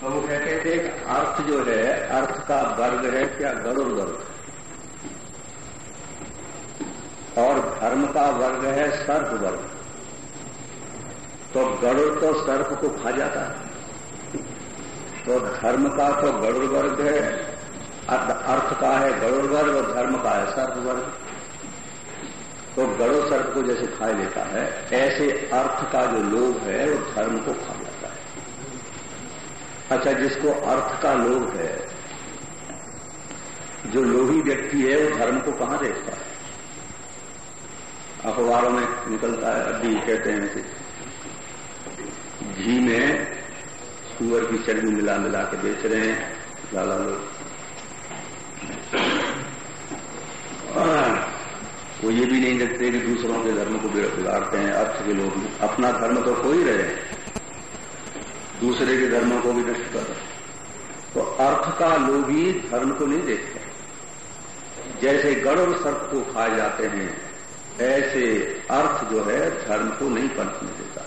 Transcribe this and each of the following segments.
तो वो कहते थे अर्थ जो है, अर्थ का वर्ग है क्या गरुड़ वर्ग? और धर्म का वर्ग है सर्प वर्ग। तो गरुड़ तो सर्प को खा जाता है। तो धर्म का तो गरुड़ वर्ग है, अर्थ का है गरुड़ वर्ग और धर्म का है सर्प वर्ग। तो गरुड़ सर्प को जैसे खा लेता है, ऐसे अर्थ का जो लोभ है, वो धर्म को खा लेता अच्छा जिसको अर्थ का लोभ है, जो लोही व्यक्ति है, वो धर्म को कहाँ देखता है? अखबारों में निकलता है, अभी कहते हैं कि घी में सुअर की चर्बी मिला मिला के बेच रहे हैं, लाला लोग। वो ये भी नहीं देखते कि दूसरों के धर्म को बिगाड़ते हैं, अर्थ के लोग अपना धर्म तो खो ही रहे हैं। दूसरे के धर्मों को भी नष्ट कर रहे तो अर्थ का ही धर्म को नहीं देखते। जैसे गढ़ और सर्प को खाए जाते हैं, ऐसे अर्थ जो है धर्म को नहीं पंचने देता।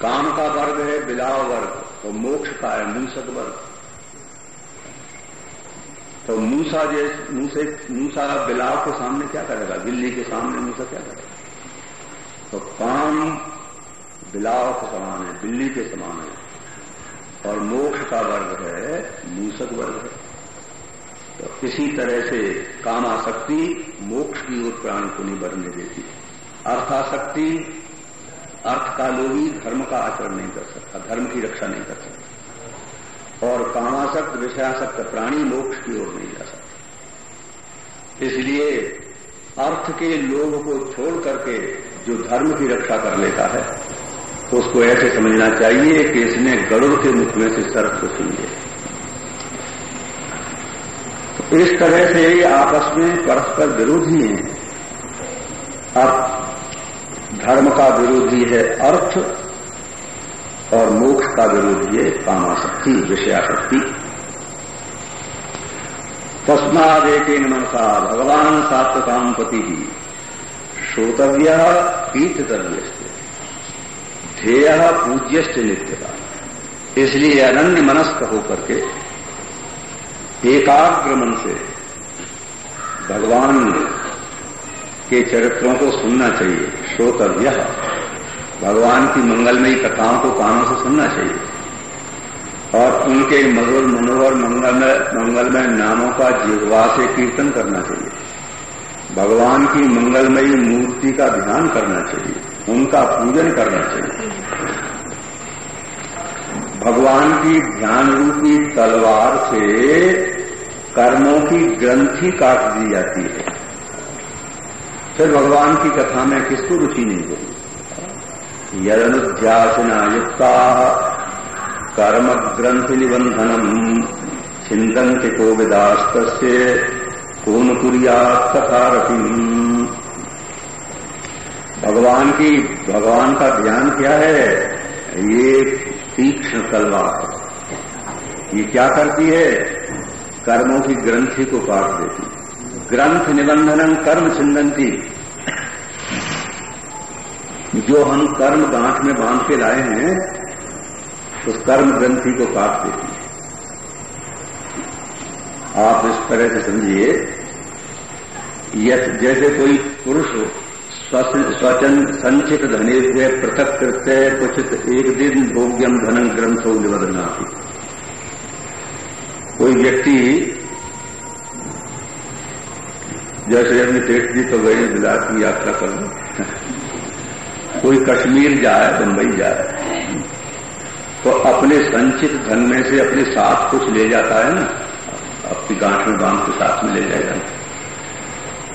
काम का वर्ग है बिलाव वर्ग तो मोक्ष का है मूसक वर्ग। तो मूसा जैसे, मूसे, मूसा बिलाव के सामने क्या करेगा? बिल्ली के सामने मूसा क्या करेगा? तो काम बिलाव के समान है, बिल्ली के समान है। और मोक्ष का वर्ग है, मूसक वर्ग है। तो इसी तरह से कामाशक्ति मोक्ष की ओर प्राण को नहीं बढ़ने देती अर्थाशक्ति अर्थ का लोभी धर्म का आचरण नहीं कर सकता, धर्म की रक्षा नहीं कर सकता। और कामाशक्त विषयाशक्त प्राणी मोक्ष की ओर नहीं जा सकता। इसलिए अर्थ के लोभ को छोड़ करके जो धर्म की रक्षा कर लेता है उसको ऐसे समझना चाहिए कि इसने गरुड़ के मुख में से सर्प को सुन लिया। तो इस तरह से ये आपस में परस्पर विरोधी हैं। अब धर्म का विरोधी है अर्थ और मोक्ष का विरोधी है कामाशक्ति, विषयाशक्ति। तस्माद एक मनसा भगवान सात्वकाम पति ही श्रोतव्य कीर्तव्य ध्येय पूज्यश्च नित्य का इसलिए अनन्य मनस्क होकर के एकाग्र मन से भगवान के चरित्रों को सुनना चाहिए, श्रोतव्य। भगवान की मंगलमयी कथाओं को कानों से सुनना चाहिए। और उनके मधुर मनोहर मंगलमय मंगलमय नामों का जिहवा से कीर्तन करना चाहिए। भगवान की मंगलमयी मूर्ति का ध्यान करना चाहिए। उनका पूजन करना चाहिए भगवान की ध्यान रूपी तलवार से कर्मों की ग्रंथि काट दी जाती है। फिर भगवान की कथा में किसको रुचि नहीं होगी यदनुध्यासना युक्ता कर्म ग्रंथि निबंधनम चिंतन को विदास्त कौन कुरिया कथा रखी भगवान की, भगवान का ध्यान क्या है? ये तीक्ष्ण तलवार है। ये क्या करती है? कर्मों की ग्रंथि को काट देती ग्रंथ निबंधनम कर्म छिंदंती जो हम कर्म गांठ में बाँध के लाए हैं, उस कर्म ग्रंथि को काट देती है। आप इस तरह से समझिए जैसे कोई पुरुष स्वचन संचित धने हुए पृथक कृत्य क्वचित एक दिन भोग्यम धन ग्रंथो निबंधना कोई व्यक्ति जैसे अपने पेट जी तो गए बिलास की यात्रा करने कोई कश्मीर जाए, बंबई जाए तो अपने संचित धन में से अपने साथ कुछ ले जाता है ना? अपनी गांठ में बाँध के साथ में ले जाएगा।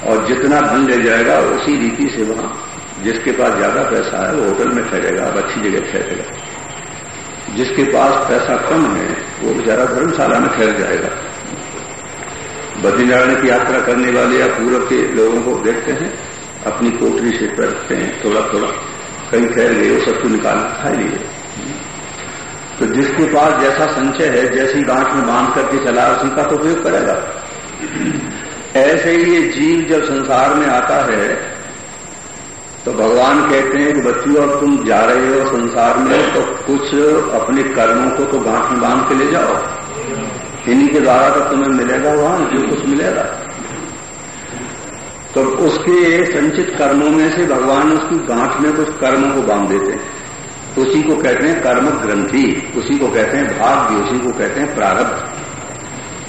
और जितना धन ले जाएगा, उसी रीति से वहाँ जिसके पास ज़्यादा पैसा है, वो होटल में ठहरेगा, अब अच्छी जगह ठहरेगा। जिसके पास पैसा कम है, वो बेचारा धर्मशाला में ठहर जाएगा। बद्रीनारायण की यात्रा करने वाले या पूर्व के लोगों को देखते हैं, अपनी कोठरी से रखते हैं, थोड़ा थोड़ा, कहीं ठहर गए, वो सब तो निकाल खा लिए। तो जिसके पास जैसा संचय है, जैसी गांठ में बाँध करके चला, उसी का तो उपयोग करेगा। ऐसे ही ये जीव जब संसार में आता है तो भगवान कहते हैं कि बच्चों, अब तुम जा रहे हो संसार में तो कुछ अपने कर्मों को तो गांठ में बाँध के ले जाओ। इन्हीं के द्वारा तो तुम्हें मिलेगा वहाँ, जो कुछ मिलेगा। तो उसके संचित कर्मों में से भगवान उसकी गांठ में कुछ कर्मों को बाँध देते हैं। उसी को कहते हैं कर्म ग्रंथि उसी को कहते हैं भाग्य, उसी को कहते हैं प्रारब्ध।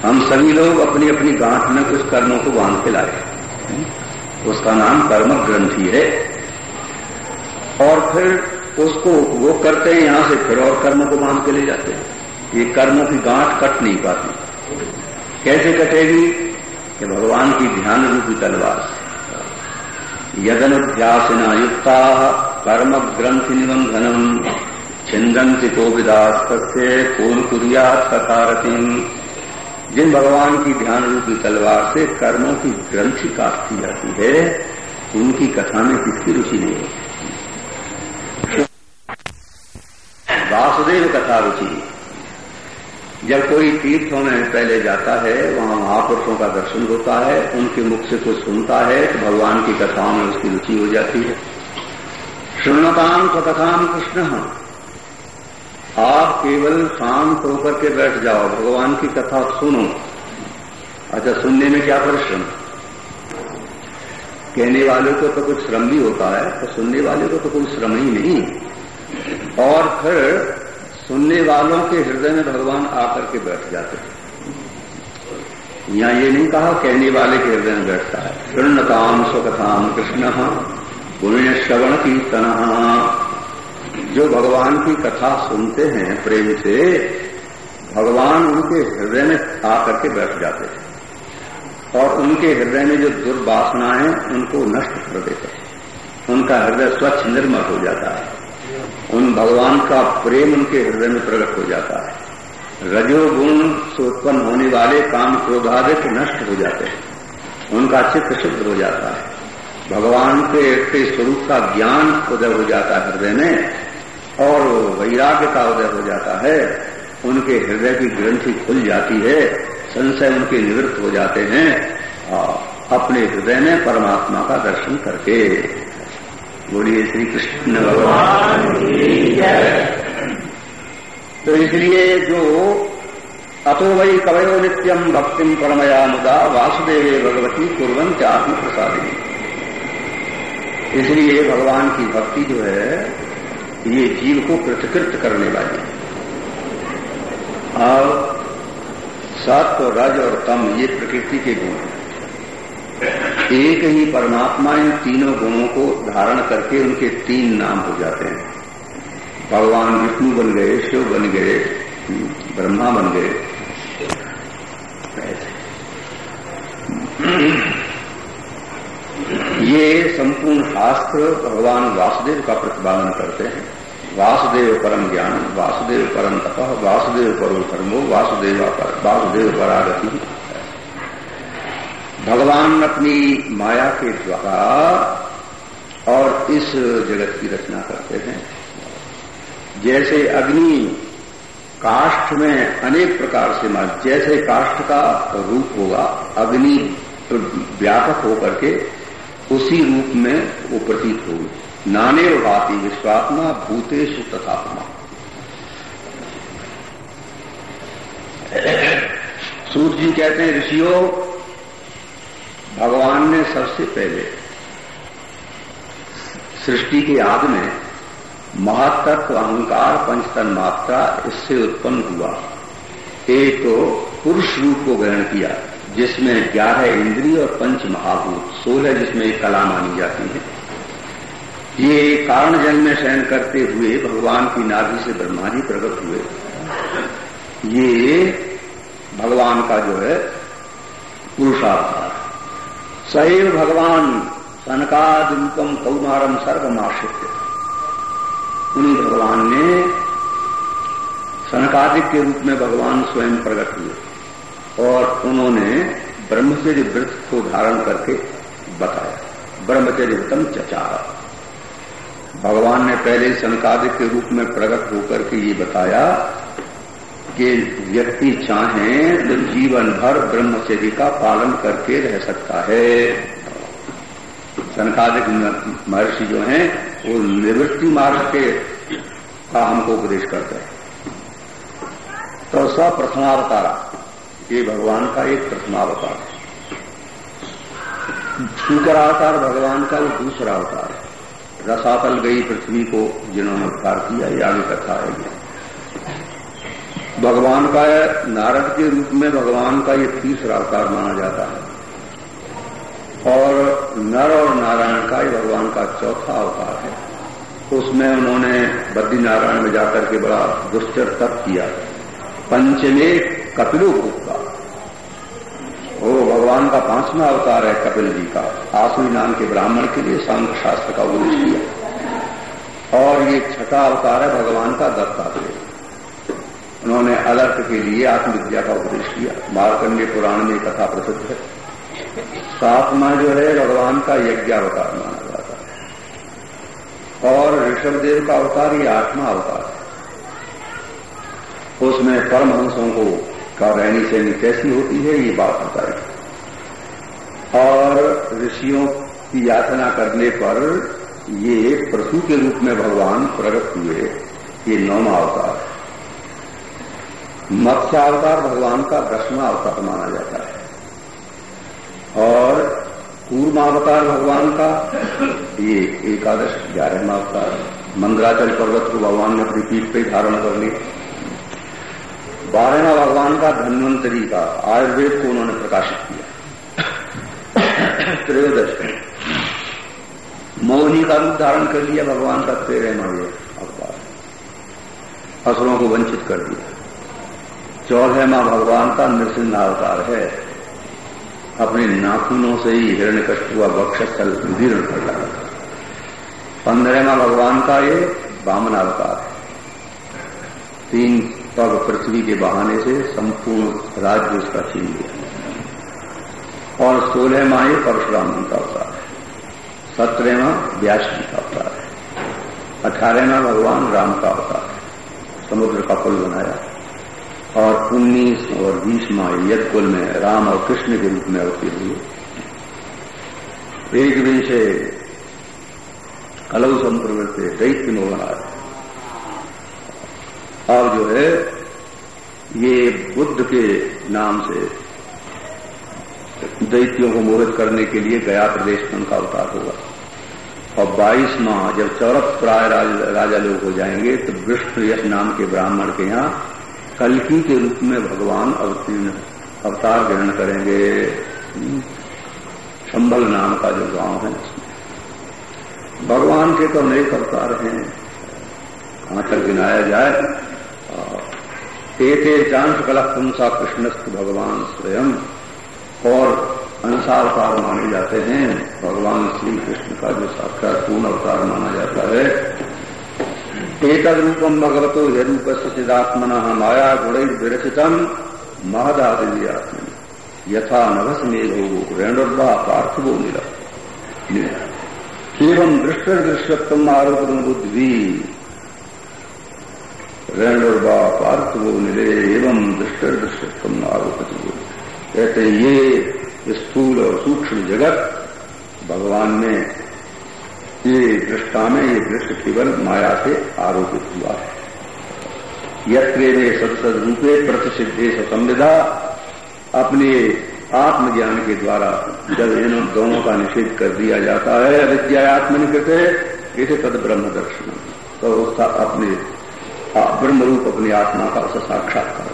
हम सभी लोग अपनी अपनी गांठ में कुछ कर्मों को बाँध के लाए। उसका नाम कर्म ग्रंथि है। और फिर उसको वो करते हैं यहाँ से फिर और कर्म को बाँध के ले जाते हैं। ये कर्मों की गांठ कट नहीं पाती। कैसे कटेगी? कि भगवान की ध्यान रूपी तलवार से। यदन ध्यासना युक्ता कर्म ग्रंथि निबंधनम छिंदंति को विदास कौन कुरिया सकारती जिन भगवान की ध्यान रूपी तलवार से कर्मों की ग्रंथि काटती जाती है, उनकी कथा में किसकी रुचि नहीं होती वासुदेव कथा रुचि। जब कोई तीर्थों में पहले जाता है, वहाँ महापुरुषों का दर्शन होता है, उनके मुख से कुछ सुनता है तो भगवान की कथाओं में उसकी रुचि हो जाती है। सुनताम स्वकथाम कृष्ण। आप केवल शांत होकर के बैठ जाओ, भगवान की कथा सुनो। अच्छा सुनने में क्या परिश्रम? कहने वाले को तो कुछ श्रम भी होता है तो सुनने वाले को तो कोई श्रम ही नहीं। और फिर सुनने वालों के हृदय में भगवान आकर के बैठ जाते हैं। यहाँ ये नहीं कहा, कहने वाले के हृदय में बैठता है। शृणताम स्वकथाम कृष्ण पुण्य श्रवण कीर्तन जो भगवान की कथा सुनते हैं प्रेम से, भगवान उनके हृदय में आकर के बैठ जाते हैं। और उनके हृदय में जो दुर्वासनाएँ उनको नष्ट कर देते हैं। उनका हृदय स्वच्छ निर्मल हो जाता है। उन भगवान का प्रेम उनके हृदय में प्रकट हो जाता है। रजोगुण से उत्पन्न होने वाले काम क्रोधादिक नष्ट हो जाते हैं। उनका चित्त शुद्ध हो जाता है। भगवान के स्वरूप का ज्ञान उदय हो जाता है हृदय में। और वैराग्य का उदय हो जाता है। उनके हृदय की ग्रंथि खुल जाती है, संशय उनके निवृत्त हो जाते हैं अपने हृदय में परमात्मा का दर्शन करके। बोलिए श्री कृष्ण भगवान तो इसलिए जो अतो वही कवयो नित्यम भक्तिम परमया मुदा वासुदेव भगवती कुरन आत्म प्रसादी इसलिए भगवान की भक्ति जो है ये जीव को कृतकृत करने वाली और सत्व रज और तम, ये प्रकृति के गुण हैं। एक ही परमात्मा इन तीनों गुणों को धारण करके उनके तीन नाम हो जाते हैं। भगवान विष्णु बन गए, शिव बन गए, ब्रह्मा बन गए। ये संपूर्ण शास्त्र भगवान वासुदेव का प्रतिपादन करते हैं। वासुदेव परम ज्ञान, वासुदेव परम तप, वासुदेव परो धर्मो वासुदेव वासुदेव परागति। भगवान अपनी माया के द्वारा और इस जगत की रचना करते हैं। जैसे अग्नि काष्ठ में अनेक प्रकार से मार जैसे काष्ठ का रूप होगा, अग्नि व्यापक होकर के उसी रूप में वो प्रतीत होगी। नाने भाती विश्वात्मा भूतेश तथात्मा। सूर्य जी कहते हैं, ऋषियों, भगवान ने सबसे पहले सृष्टि के आदि में महातत्व अहंकार पंचतन मात्रा इससे उत्पन्न हुआ। एक तो पुरुष रूप को ग्रहण किया, जिसमें ग्यारह इंद्रिय और पंच महाभूत, सोलह जिसमें कला मानी जाती है। ये कारण जन्म में शयन करते हुए भगवान की नाभि से ब्रह्मा जी प्रकट हुए। ये भगवान का जो है पुरुषावतार सैव भगवान सनकादिकम कौमारम सर्वमाश्रित उन्हीं भगवान ने सनकादिक के रूप में भगवान स्वयं प्रकट हुए और उन्होंने ब्रह्मचर्य व्रत को धारण करके बताया। ब्रह्मचर्य व्रतम चचारा। भगवान ने पहले सनकादिक के रूप में प्रकट होकर के ये बताया कि व्यक्ति चाहे तो जीवन भर ब्रह्मचर्य का पालन करके रह सकता है। सनकादिक महर्षि जो हैं, वो निवृत्ति मार्ग के का हमको उपदेश करते हैं। तो प्रथमावतारा ये भगवान का एक प्रथमावतार है। शुकरावतार भगवान का वो दूसरा अवतार है। रसातल गई पृथ्वी को, जिन्होंने उपकार किया, ये आगे कथा है भगवान का नारद के रूप में भगवान का ये तीसरा अवतार माना जाता है। और नर और नारायण का ये भगवान का चौथा अवतार है। उसमें उन्होंने बद्री नारायण में जाकर के बड़ा दुष्चर तप किया। पंचमे कपिलो वो भगवान का पांचवा अवतार है कपिल जी का। आसुरी नाम के ब्राह्मण के लिए सांख्य शास्त्र का उपदेश किया। और ये छठा अवतार है भगवान का दत्तात्रेय। उन्होंने अलर्थ के लिए आत्मविद्या का उपदेश किया। मारकंडे पुराण में कथा प्रसिद्ध है। सातवा जो है, भगवान का यज्ञावतार माना जाता है। और ऋषभदेव का अवतार ये आत्मा अवतार है। उसमें परमहंसों को, का रहनी सहनी कैसी होती है, ये बात बताई। और ऋषियों की याचना करने पर ये प्रसू के रूप में भगवान प्रकट हुए, ये नौमा अवतार। मत्स्यावतार भगवान का दसवां अवतार माना जाता है। और कूर्मावतार भगवान का ये एकादश, ग्यारहवा अवतार। मंगराचल पर्वत को भगवान ने अपनी पीठ पर धारण कर लिया बारहवा भगवान का धन्वंतरी का आयुर्वेद को उन्होंने प्रकाशित किया। त्रयोदश मोहनी का रूप धारण कर लिया, भगवान का तेरहवा ये अवतार असुरों को वंचित कर दिया। चौदहवा भगवान का नृसिंह अवतार है। अपने नाखूनों से ही हिरण्य कष्ट हुआ बक्षस्थल विदीर्ण कर डाला पंद्रहवा भगवान का ये बामन अवतार है। तीन तब पृथ्वी के बहाने से संपूर्ण राज्य उसका छीन लिया। और सोलह माह परशुराम जी का अवतार है। सत्रहवा व्यास जी का अवतार है। अठारहवा भगवान राम का अवतार है। समुद्र का पुल बनाया। और उन्नीस और बीसवा यद कुल में राम और कृष्ण के रूप में अवतीर्ण हुए। एक दिन से कलव संप्रवृत्ति दैत्य मोहनाथ और जो है, ये बुद्ध के नाम से दैत्यों को मोहित करने के लिए गया प्रदेश में उनका अवतार होगा। और बाईस माह जब चौरथ प्राय राज, राजा लोग हो जाएँगे तो विष्णु यश नाम के ब्राह्मण के यहाँ कलकी के रूप में भगवान अवतीर्ण अवतार ग्रहण करेंगे। संभल नाम का जो गाँव है उसमें। भगवान के तो अनेक अवतार हैं। कहाँ गिनाया जाए? एते चांस कला पुंसा कृष्णस्थ भगवान स्वयं। और अंसावतार माने जाते हैं। भगवान श्री कृष्ण का जो साक्षात पूर्ण अवतार माना जाता है। एक रूपम भगवतो हे रूप सिदात्मन माया गुण विरचितम महदादि आत्मनि यथा नभस मेघो रेणुर्वा पार्थिवो निल एवं दृष्ट दृश्यत्म आरोप बुद्धि। रणुर्वा पार्थवो निले एवं दृष्ट दृष्टत्म आरोपित कहते ये स्थूल और सूक्ष्म जगत भगवान ने ये दृष्टा में, ये दृष्ट केवल माया से आरोपित हुआ है। यत्रे सदसद रूपे प्रतिषिद्धे संविधा अपने आत्मज्ञान के द्वारा जब इन दोनों का निषेध कर दिया जाता है, अविद्या आत्मनिकृत इसे तद ब्रह्म दर्शन तो उसका अपने ब्रह्म रूप अपनी आत्मा का उसे साक्षात्कार।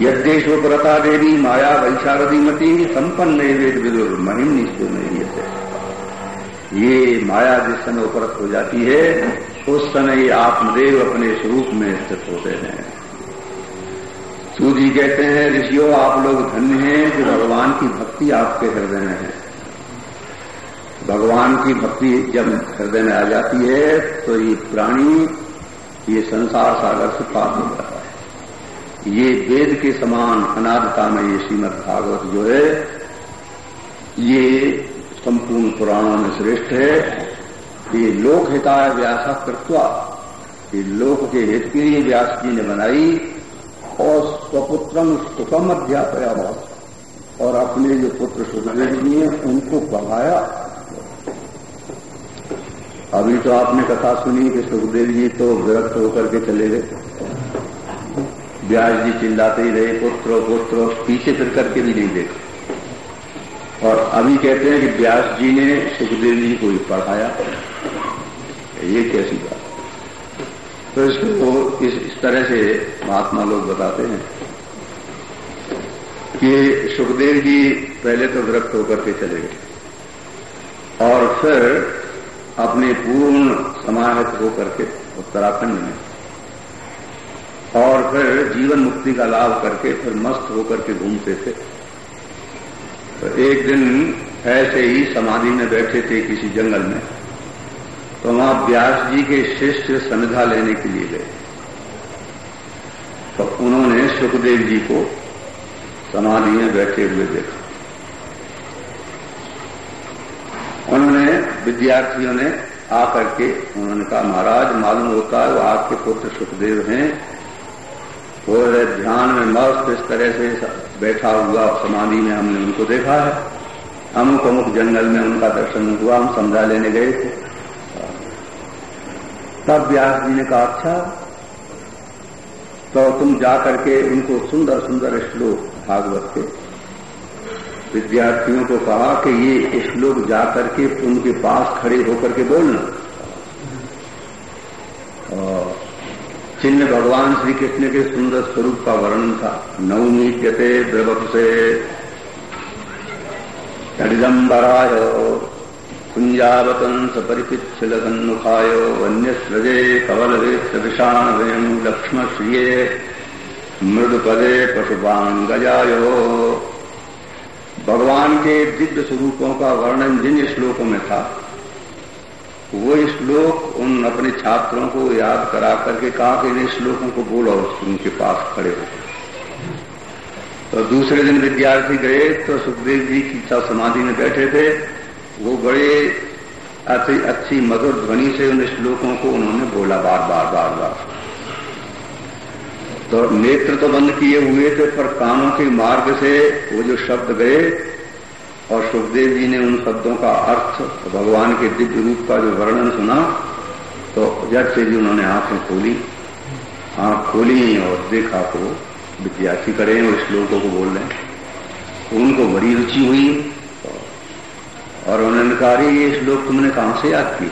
यद्देशोपरता देवी माया वैशारदी मती संपन्न वेद विदुर महिम नहीं ये माया जिस समय उपरत हो जाती है, उस समय आत्मदेव अपने स्वरूप में स्थित होते हैं। सूजी कहते हैं, ऋषियों, आप लोग धन्य हैं कि भगवान की भक्ति आपके हृदय में है। भगवान की भक्ति जब हृदय में आ जाती है तो ये प्राणी, ये संसार सागर से पार हो है। ये वेद के समान अनादता में ये श्रीमद भागवत जो है, ये संपूर्ण पुराणों में श्रेष्ठ है। ये लोक हिताय व्यासा कृत्वा, ये लोक के हित के लिए व्यास जी ने बनाई और स्वपुत्रम सुखम अध्यापया बहुत और अपने जो पुत्र सुखदेव जी हैं, उनको पढ़ाया। अभी तो आपने कथा सुनी कि सुखदेव जी तो विरक्त होकर के चले गए। व्यास जी चिल्लाते ही रहे पुत्र पुत्र पीछे फिर करके भी नहीं देखा। और अभी कहते हैं कि व्यास जी ने सुखदेव जी को ही पढ़ाया। ये कैसी बात? तो इसको इस, इस तरह से महात्मा लोग बताते हैं कि सुखदेव जी पहले तो विरक्त होकर के चले गए और फिर अपने पूर्ण समाहित होकर के उत्तराखंड में फिर जीवन मुक्ति का लाभ करके फिर मस्त होकर के घूमते थे। तो एक दिन ऐसे ही समाधि में बैठे थे किसी जंगल में। तो वहाँ व्यास जी के शिष्य सनिधा लेने के लिए गए। तो उन्होंने सुखदेव जी को समाधि में बैठे हुए देखा। उन्होंने, विद्यार्थियों ने आकर के उन्होंने कहा, महाराज, मालूम होता है वो आपके पुत्र सुखदेव हैं वो ध्यान में मस्त इस तरह से बैठा हुआ समाधि में हमने उनको देखा है। अमुक अमुक जंगल में उनका दर्शन हुआ, हम समझा लेने गए थे। तब व्यास जी ने कहा अच्छा तो तुम जाकर के उनको सुंदर सुंदर श्लोक भागवत के विद्यार्थियों को कहा कि ये श्लोक जाकर के उनके पास खड़े होकर के बोलना। चिन्ह भगवान श्री कृष्ण के सुंदर स्वरूप का वर्णन था। नवमीत्यते द्रवक्षे हरिदम्बराय कुंजावतंस परिपिच्छिलन्मुखाय वन्यस्रजे कवलवे सदृशान वयम लक्ष्म श्रिये मृदपदे पशुपांगजाय भगवान के दिव्य स्वरूपों का वर्णन जिन श्लोकों में था वो श्लोक उन अपने छात्रों को याद करा करके कहा कि इन श्लोकों को बोलो उनके पास खड़े हो तो दूसरे दिन विद्यार्थी गए तो सुखदेव जी की समाधि में बैठे थे। वो बड़े अच्छी अच्छी मधुर ध्वनि से उन श्लोकों को उन्होंने बोला बार बार बार बार। तो नेत्र तो बंद किए हुए थे, पर कानों के मार्ग से वो जो शब्द गए और सुखदेव जी ने उन शब्दों का अर्थ भगवान के दिव्य रूप का जो वर्णन सुना तो जट से जी उन्होंने आँखें खोली, आँख खोली और देखा तो विद्यार्थी करे और श्लोकों को बोल रहे उनको बड़ी रुचि हुई और उन्होंने कहा ये श्लोक तुमने कहाँ से याद की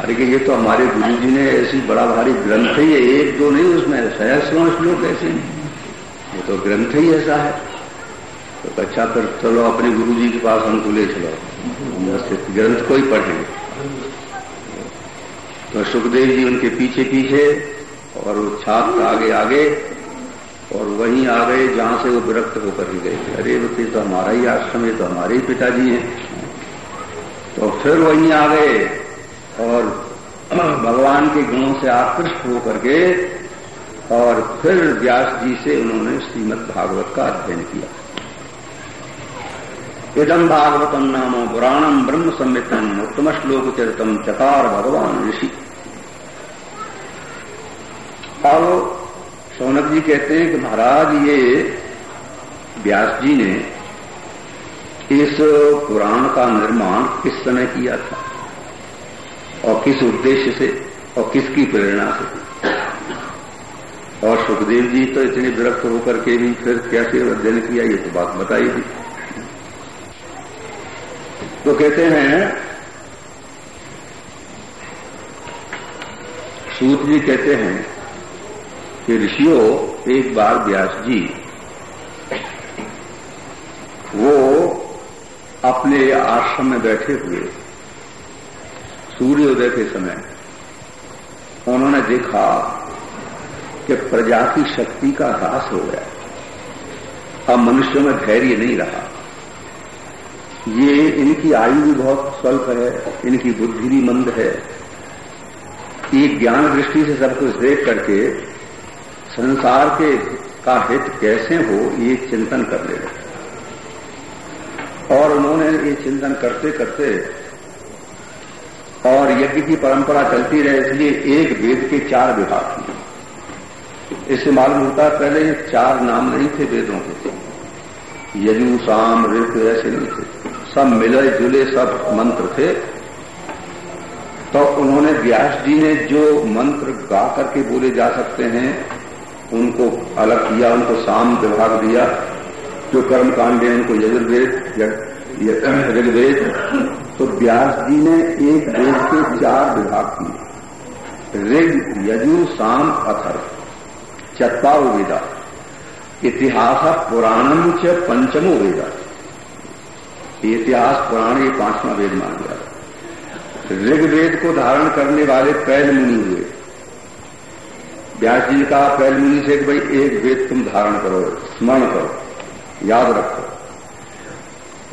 अरे कि ये तो हमारे गुरु जी ने ऐसी बड़ा भारी ग्रंथ ही है, एक दो नहीं, उसमें सहस्रों श्लोक ऐसे ये तो ग्रंथ ही ऐसा है। तो अच्छा फिर चलो, अपने गुरु जी के पास हमको ले चलो। ग्रंथ को ही पढ़ेंगे। तो सुखदेव जी उनके पीछे पीछे और वो छात्र आगे आगे और वहीं आ गए जहाँ से वो विरक्त होकर ही गए। अरे, वो तो हमारा ही आश्रम है तो हमारे ही पिताजी हैं। तो फिर वहीं आ गए और भगवान के गुणों से आकृष्ट होकर के और फिर व्यास जी से उन्होंने श्रीमद भागवत का अध्ययन किया। इदम भागवतम नाम पुराणम ब्रह्म संमितम उत्तम श्लोक चरितम चकार भगवान ऋषि। अब सोनक जी कहते हैं कि महाराज, ये व्यास जी ने इस पुराण का निर्माण किस समय किया था? और किस उद्देश्य से? और किसकी प्रेरणा से? और सुखदेव जी तो इतने विरक्त होकर के भी फिर कैसे अध्ययन किया ये तो बात बताई थी तो कहते हैं, सूत जी कहते हैं कि ऋषियों, एक बार व्यास जी, वो अपने आश्रम में बैठे हुए, सूर्योदय के समय, उन्होंने देखा कि प्रजा की शक्ति का ह्रास हो गया। अब मनुष्यों में धैर्य नहीं रहा। ये इनकी आयु भी बहुत स्वल्प है, इनकी बुद्धि भी मंद है। ये ज्ञान दृष्टि से सब कुछ देख करके संसार के का हित कैसे हो, ये चिंतन कर ले। और उन्होंने ये चिंतन करते करते और यज्ञ की परंपरा चलती रहे, इसलिए एक वेद के चार विभाग किए इससे मालूम होता है, पहले ये चार नाम नहीं थे वेदों के। यजु शाम ऋत ऐसे नहीं थे। सब मिले जुले सब मंत्र थे तो उन्होंने व्यास जी ने जो मंत्र गा करके बोले जा सकते हैं, उनको अलग किया, उनको साम विभाग दिया, जो कर्म कांड है, उनको यजुर्वेद ऋग्वेद तो व्यास जी ने एक वेद के चार विभाग किए। ऋग, यजु, साम अथर चतवारो वेदा। इतिहास, पुराणम च पंचमो वेदा। इतिहास पुराण ये पांचवा वेद मान गया। ऋग्वेद को धारण करने वाले पैल मुनि हुए। व्यास जी कहा, पैल मुनि से कि भाई, एक वेद तुम धारण करो, स्मरण करो, याद रखो।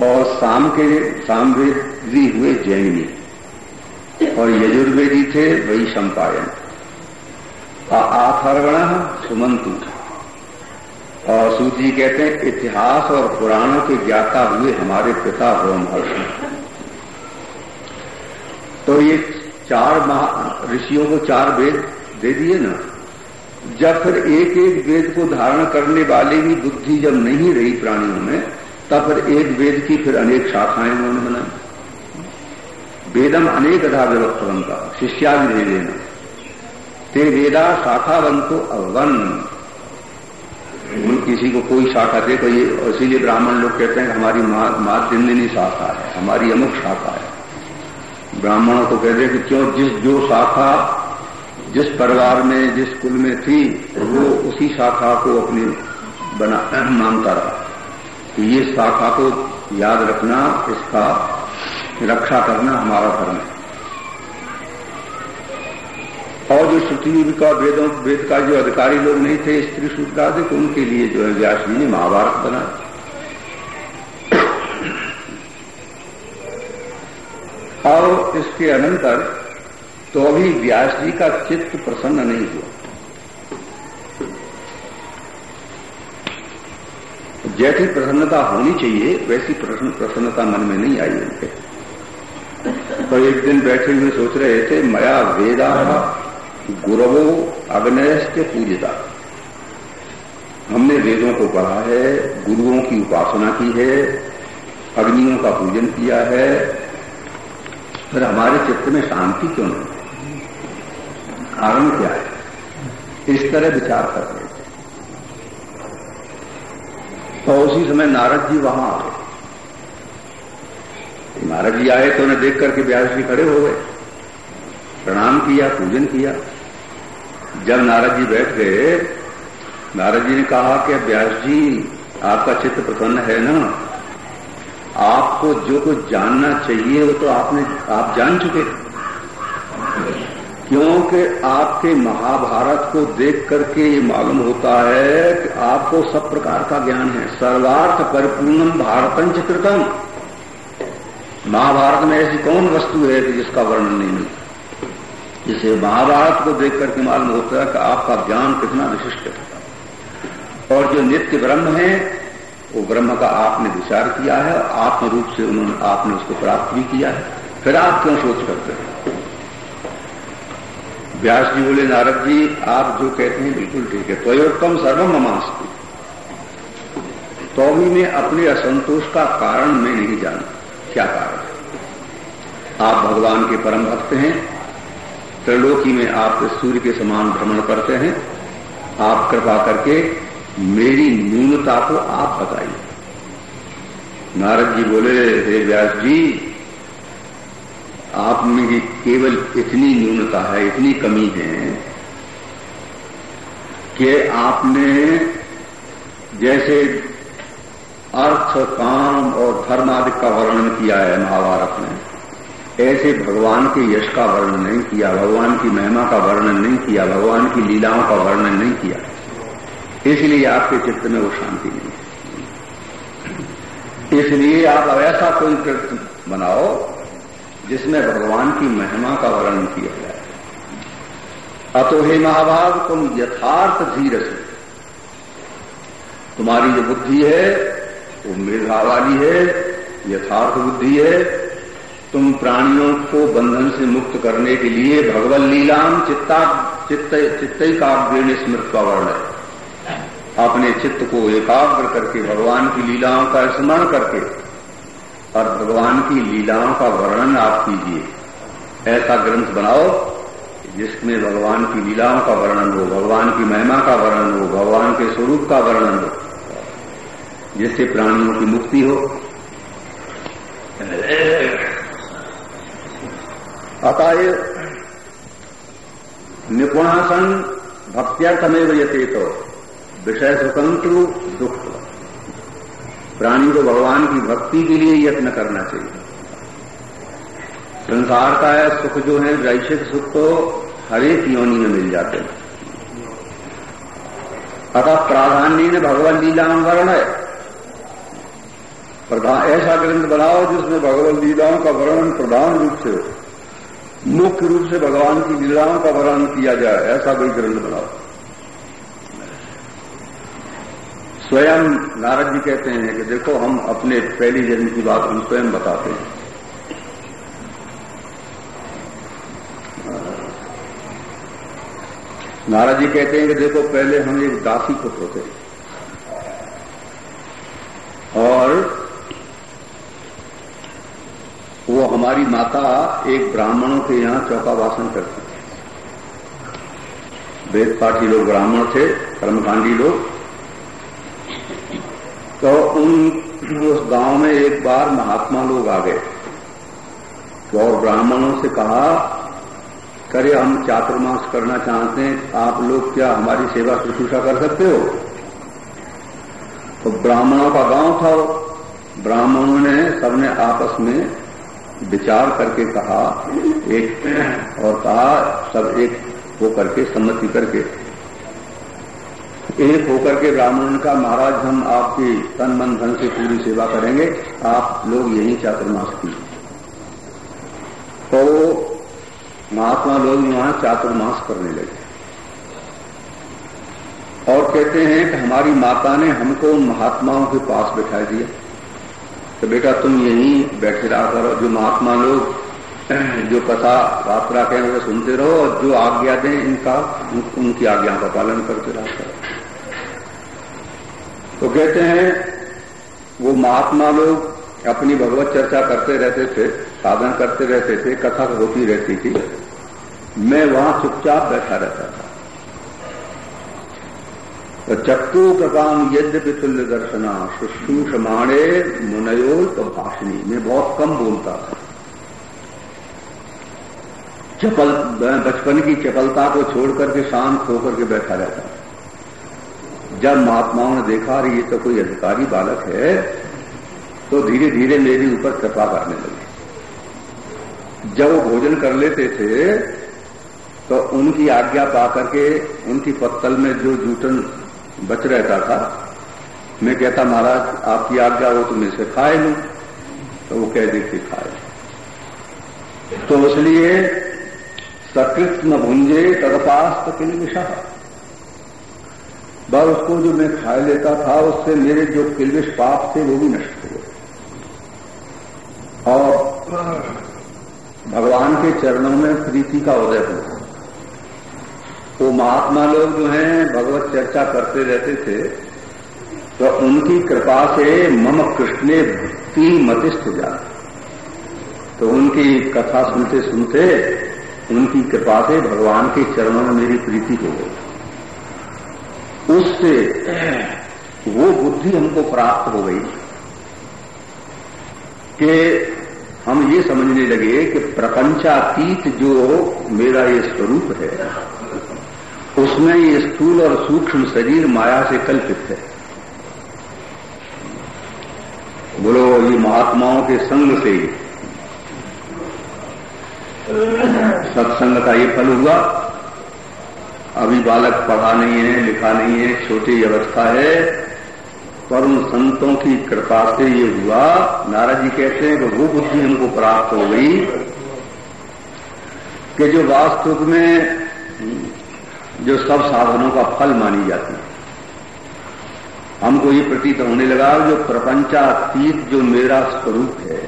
और शाम के, सामवेदी हुए जैनी और यजुर्वेदी थे वही संपायन आथर्वण सुमंतु और सूची कहते हैं, इतिहास और पुराणों के ज्ञाता हुए हमारे पिता हर्ष तो ये चार महा, ऋषियों को चार वेद दे दिए ना। जब फिर एक एक वेद को धारण करने वाले की बुद्धि जब नहीं रही प्राणियों में, तब फिर एक वेद की फिर अनेक शाखाएँ उन्होंने बनाई। वेदम अनेक अधा विभक्तवंता शिष्यादि देना। ते वेदा शाखावंतो अवन किसी को कोई शाखा दे तो ये, इसीलिए ब्राह्मण लोग कहते हैं हमारी माध्यमिनी शाखा है, हमारी अमुक शाखा है। ब्राह्मणों को कहते हैं कि क्यों, जिस जो शाखा, जिस परिवार में, जिस कुल में थी, वो उसी शाखा को अपनी बना, मानता रहा। कि ये शाखा को याद रखना, इसका रक्षा करना हमारा धर्म है। और जो श्रुति का वेदों, वेद का जो अधिकारी लोग नहीं थे, स्त्री सूत्राधिक उनके लिए जो है व्यास जी ने महाभारत बनाया और इसके अनंतर तो अभी व्यास जी का चित्त प्रसन्न नहीं हुआ। जैसी प्रसन्नता होनी चाहिए, वैसी प्रसन्नता मन में नहीं आई उनके। तो एक दिन बैठे हुए सोच रहे थे, मया वेदा गुरवो अग्नयस्य पूजिता। हमने वेदों को पढ़ा है, गुरुओं की उपासना की है, अग्नियों का पूजन किया है फिर हमारे चित्त में शांति क्यों नहीं? कारण क्या है? इस तरह विचार कर रहे थे तो उसी समय नारद जी वहाँ आ गए। नारद जी आए तो उन्हें देख करके व्यास जी खड़े हो गए। प्रणाम किया, पूजन किया। जब नारद जी बैठ गए, नारद जी ने कहा कि व्यास जी, आपका चित्त प्रसन्न है ना? आपको जो कुछ जानना चाहिए, वो तो आपने, आप जान चुके क्योंकि आपके महाभारत को देख करके ये मालूम होता है कि आपको सब प्रकार का ज्ञान है। सर्वार्थ परिपूर्णम भारतम चित्रतम। महाभारत में ऐसी कौन वस्तु है कि जिसका वर्णन नहीं मिलता? जिसे महाभारत को देख करके मालूम होता है कि आपका ज्ञान कितना विशिष्ट है। और जो नित्य ब्रह्म है, वो ब्रह्म का आपने विचार किया है आत्म रूप से उन्होंने, आपने उसको प्राप्त भी किया है। फिर आप क्यों सोच करते हैं? व्यास जी बोले, नारद जी, आप जो कहते हैं बिल्कुल ठीक है। त्वयोत्तम सर्वम ममास्ती तो भी मैं अपने असंतोष का कारण मैं नहीं जानता। क्या कारण? आप भगवान के परम भक्त हैं त्रिलोकी में आप सूर्य के समान भ्रमण करते हैं, आप कृपा करके मेरी न्यूनता को आप बताइए। नारद जी बोले, हे व्यास जी, आप में केवल इतनी न्यूनता है, इतनी कमी है कि आपने जैसे अर्थ, काम और धर्म आदि का वर्णन किया है महाभारत में। ऐसे भगवान के यश का वर्णन नहीं किया, भगवान की महिमा का वर्णन नहीं किया, भगवान की लीलाओं का वर्णन नहीं किया। इसलिए आपके चित्त में वो शांति नहीं इसलिए आप ऐसा कोई कृत्य बनाओ, जिसमें भगवान की महिमा का वर्णन किया जाए। अतो हे महाभाग, तुम यथार्थ धीर से तुम्हारी जो बुद्धि है, वो मेघा वाली है, यथार्थ बुद्धि है तुम प्राणियों को बंधन से मुक्त करने के लिए भगवत लीलाम चित्ता, चित्त चित्त काव्य स्मृत का वर्ण है। अपने चित्त को एकाग्र करके भगवान की लीलाओं का स्मरण करके और भगवान की लीलाओं का वर्णन आप कीजिए। ऐसा ग्रंथ बनाओ जिसमें भगवान की लीलाओं का वर्णन हो, भगवान की महिमा का वर्णन हो, भगवान के स्वरूप का वर्णन हो, जिससे प्राणियों की मुक्ति हो। अतः निपुणासन भक्त्यर्थमेव यते तो विषय स्वतंत्र दुख। प्राणी को भगवान की भक्ति के लिए यत्न करना चाहिए। संसार का है सुख जो है वैश्विक सुख तो हरेक योनि में मिल जाते हैं। अतः प्राधान्य ने भगवत लीला में वर्ण है। ऐसा ग्रंथ बनाओ जिसमें भगवत लीलाओं का वर्णन प्रधान रूप से हो। मुख्य रूप से भगवान की लीलाओं का वर्णन किया जाए, ऐसा कोई ग्रंथ बनाओ। स्वयं नारद जी कहते हैं कि देखो, हम अपने पहली जन्म की बात हम स्वयं बताते हैं। नारद जी कहते हैं कि देखो, पहले हम एक दासी पुत्र थे। और वो हमारी माता एक ब्राह्मणों के यहाँ चौका वासन करती थी। वेद पाठी लोग ब्राह्मण थे, कर्मकांडी लोग। तो उन, उस गाँव में एक बार महात्मा लोग आ गए। और ब्राह्मणों से कहा, करे, हम चातुर्मास करना चाहते हैं, आप लोग क्या हमारी सेवा शुश्रूषा कर सकते हो? तो ब्राह्मणों का गाँव था ब्राह्मणों ने सबने आपस में विचार करके कहा, एक और कहा, सब एक हो करके सम्मति करके। एक होकर के ब्राह्मण ने कहा महाराज, हम आपकी तन मन धन से पूरी सेवा करेंगे। आप लोग यही चातुर्मास की तो महात्मा लोग यहाँ चातुर्मास करने लगे। और कहते हैं कि हमारी माता ने हमको महात्माओं के पास बैठा दिया। तो बेटा तुम यहीं बैठे रहा करो जो महात्मा लोग जो कथा यात्रा कहें वो सुनते रहो और जो आज्ञा दें इनका उन, उनकी आज्ञा का पालन करते रहा। करो तो कहते हैं वो महात्मा लोग अपनी भगवत चर्चा करते रहते थे साधन करते रहते थे कथा होती रहती थी। मैं वहाँ चुपचाप बैठा रहता था। चक्कू प्रकाम यद्यपि तुल्य दर्शना शुश्रूषमाणे तो भाषणी मैं बहुत कम बोलता था। चपल, बचपन की चपलता को छोड़ करके शांत होकर के बैठा रहता जब महात्माओं ने देखा ये तो कोई अधिकारी बालक है तो धीरे धीरे मेरे ऊपर कृपा करने लगे। जब वो भोजन कर लेते थे तो उनकी आज्ञा पा करके उनकी पत्तल में जो जूटन बच रहता था। मैं कहता, महाराज, आपकी आज्ञा हो तो मैं इसे खाए लू। तो वो कह देते खाए तो इसलिए सकृत न भुंजे तदपास्त किल विषा। बार उसको जो मैं खा लेता था, उससे मेरे जो किलविश पाप थे, वो भी नष्ट हुए और भगवान के चरणों में प्रीति का उदय हुआ। वो महात्मा लोग जो हैं, भगवत चर्चा करते रहते थे तो उनकी कृपा से मम कृष्ण भक्ति मतिस्थ जा तो उनकी कथा सुनते सुनते, उनकी कृपा से भगवान के चरणों में मेरी प्रीति हो गई। उससे वो बुद्धि हमको प्राप्त हो गई कि हम ये समझने लगे कि प्रपंचातीत जो मेरा ये स्वरूप है उसमें ये स्थूल और सूक्ष्म शरीर माया से कल्पित है। बोलो, ये महात्माओं के संग से ही सत्संग का ये फल हुआ। अभी बालक पढ़ा नहीं है, लिखा नहीं है छोटी अवस्था है, पर उन संतों की कृपा से ये हुआ। नाराज़ जी कहते हैं कि वो बुद्धि हमको प्राप्त हो गई कि जो वास्तव में जो सब साधनों का फल मानी जाती है। हमको ये प्रतीत होने लगा, जो प्रपंचातीत जो मेरा स्वरूप है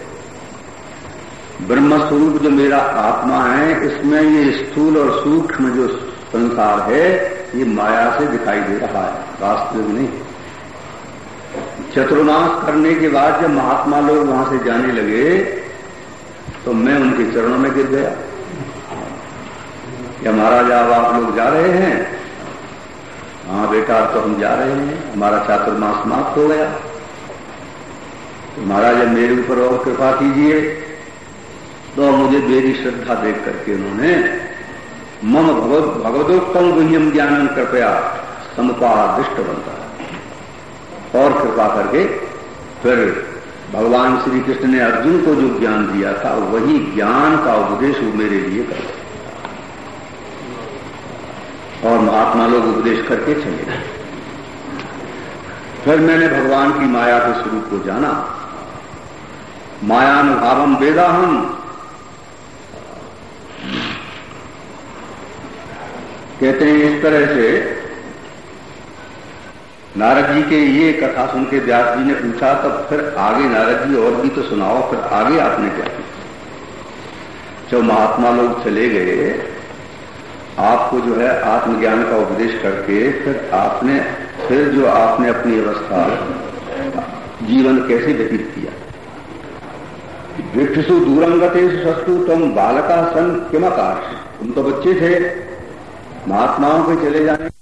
ब्रह्म स्वरूप जो मेरा आत्मा है, इसमें ये स्थूल और सूक्ष्म जो संसार है, ये माया से दिखाई दे रहा है वास्तविक नहीं। चतुर्मास करने के बाद जब महात्मा लोग वहाँ से जाने लगे तो मैं उनके चरणों में गिर गया। या महाराज अब आप लोग जा रहे हैं? हाँ बेटा तो हम जा रहे हैं। हमारा चातुर्मास समाप्त हो गया। तो महाराज मेरे ऊपर और कृपा कीजिए। तो मुझे मेरी श्रद्धा देख करके उन्होंने मम भगवत भगवदोत्तम गुह्यम ज्ञान कृपया समुपादिष्ट बनता है और कृपा करके फिर भगवान श्री कृष्ण ने अर्जुन को जो ज्ञान दिया था, वही ज्ञान का उपदेश वो मेरे लिए कर और महात्मा लोग उपदेश करके चले गए। फिर मैंने भगवान की माया के स्वरूप को जाना। मायानुभावम वेदा हम कहते हैं इस तरह से, नारद जी के ये कथा सुन के व्यास जी ने पूछा, तब फिर आगे नारद जी और भी तो सुनाओ, फिर आगे आपने क्या किया? जब महात्मा लोग चले गए आपको जो है आत्मज्ञान का उपदेश करके फिर आपने, फिर जो आपने अपनी अवस्था, जीवन कैसे व्यतीत किया? वृक्षसु दूरंगते सस्तु तुम बालका सन किमकाश? तुम तो बच्चे थे। महात्माओं के चले जाने।